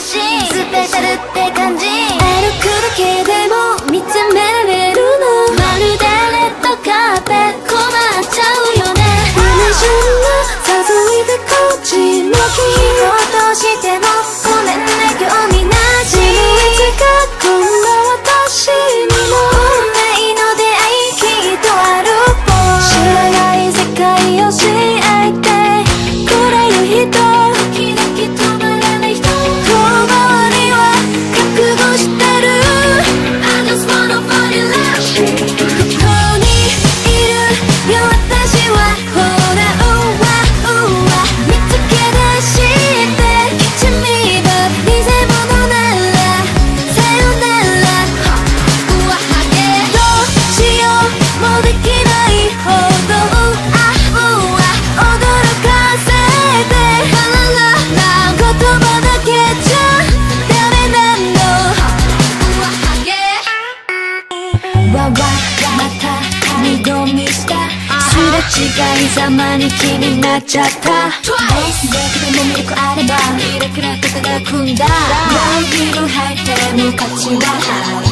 しい。スペシャルって感じ。歩くだけでも見つめられるの。まるでレッドカーペット。困っちゃうよね。不明純誘いでこっち向き。落としてもちゃった。だけでも魅力あればキラキラと輝くんだ。裏切る背景の価値は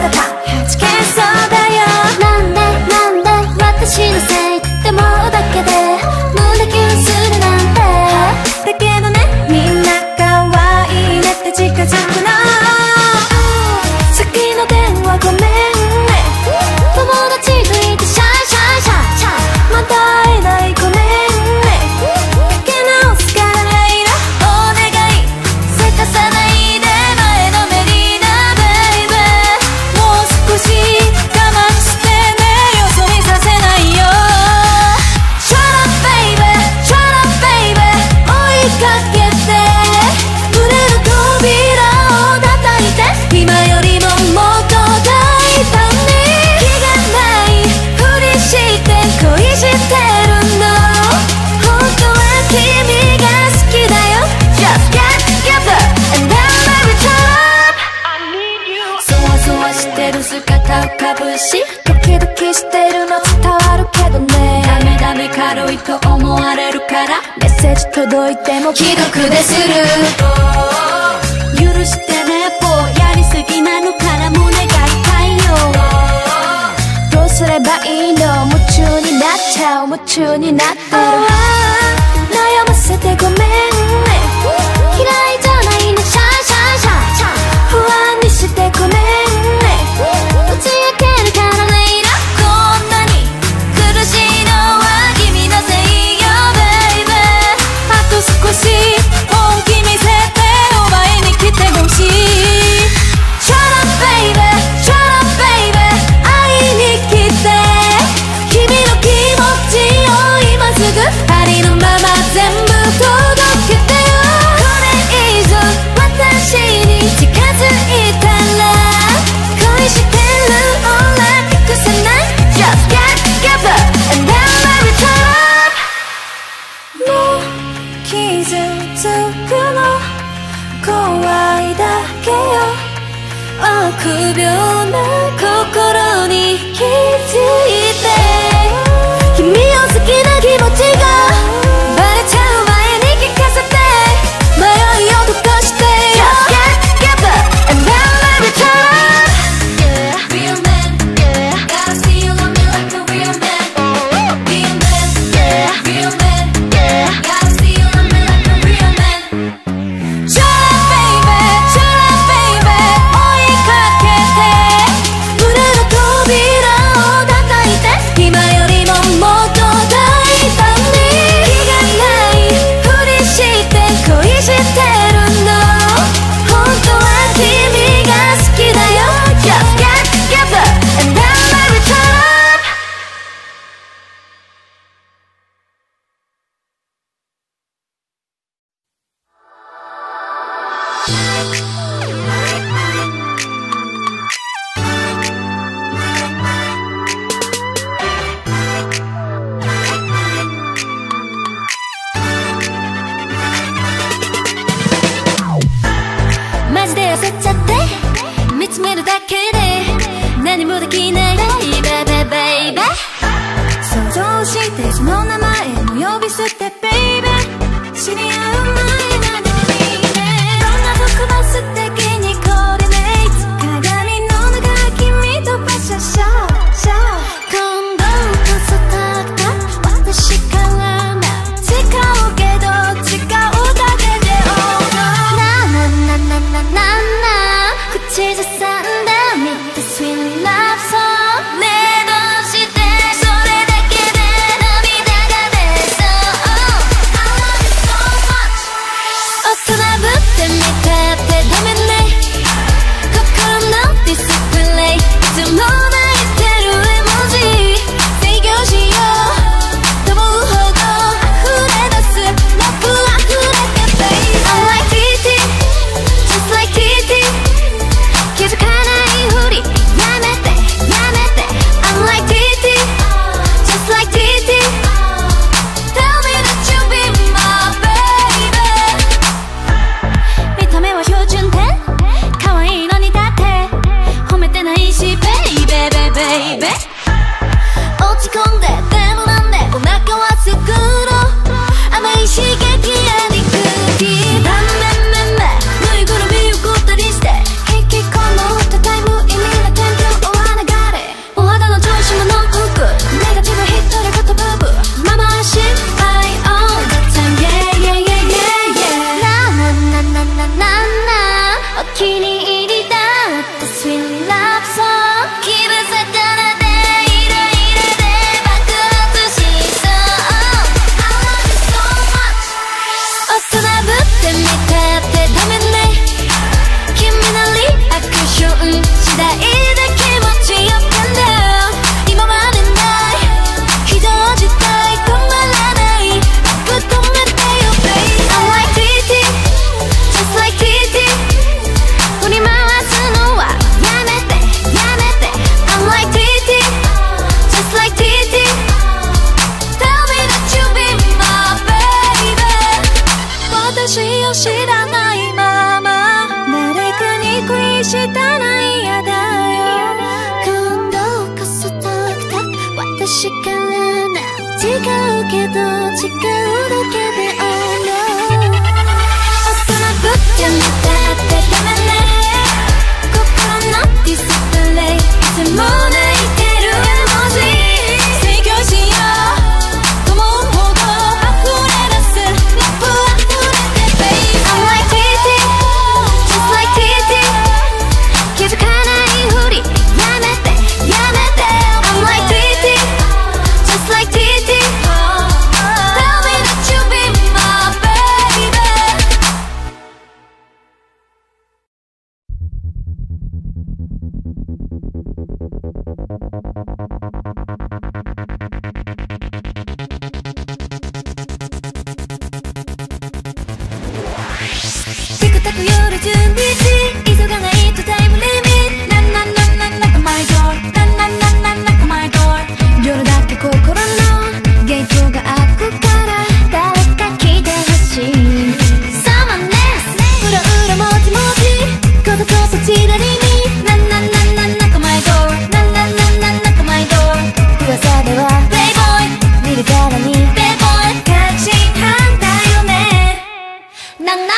같아 ドキドキしてるの伝わるけどね。ダメダメ軽いと思われるから。メッセージ届いても既読でする、許してねぽやりすぎなのから胸が痛いよ、どうすればいいの？夢中になっちゃう。夢中になってる、臆病な心に気づいて watching you. なんな？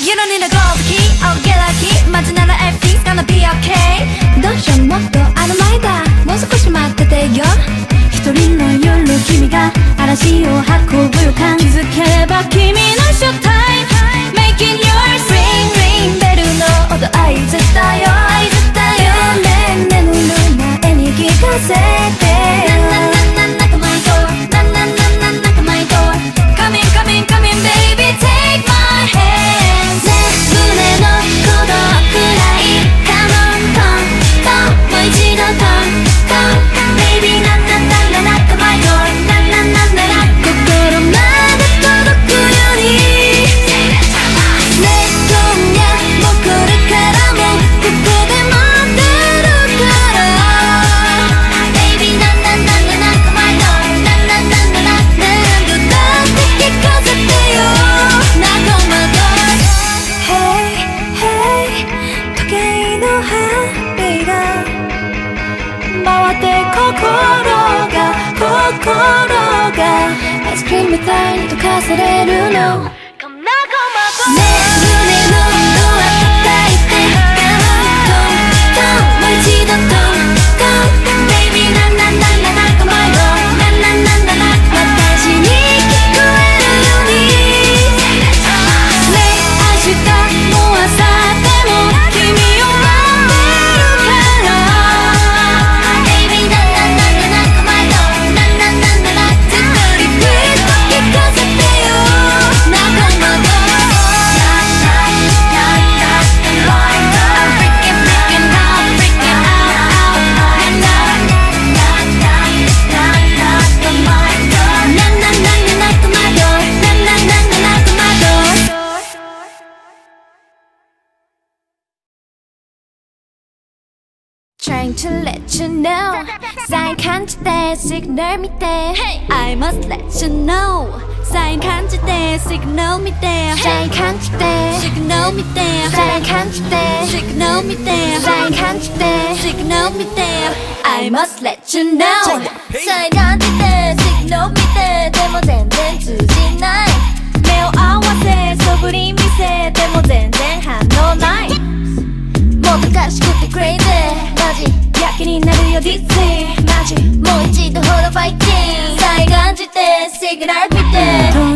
You don't need a gold key or get a key まなら everything's どうしようもっとあの前だ。もう少し待っててよ。一人の夜君が嵐を運ぶ予感気づけば君の初対。Making your ring ring ベルの音合図だよ。合図だよ。夢眠る前に聞かせて 걸어가 아이스크림 밑 달도 가사레를 넣어 간지대 signal 밑에 hey! I must let you know. 사인 간지대 signal 밑에 사인 간지대 signal 밑에 사인 간지대 signal 밑에 사인 간지대 signal me 밑에 I must let you know. 사인 간지대 signal 밑에 데모된된 주지 나이 매우 아와세 소부리 미세 데모된된 한노 나이. Signal beat it.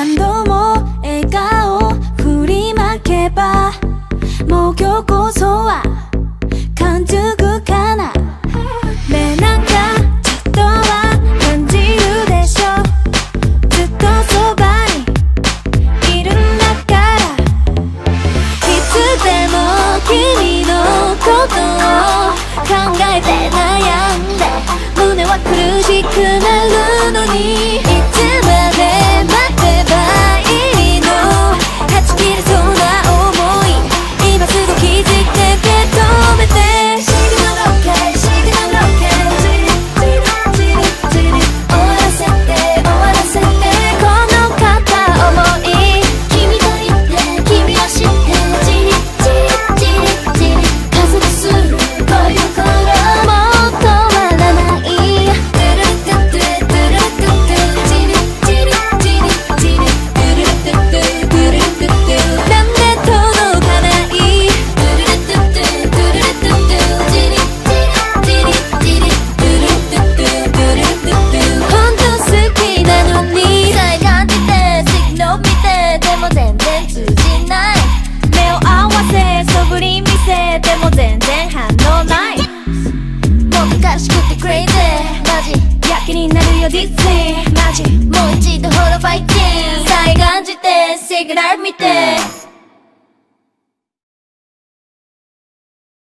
何度も笑顔振りまけばもう今日こそは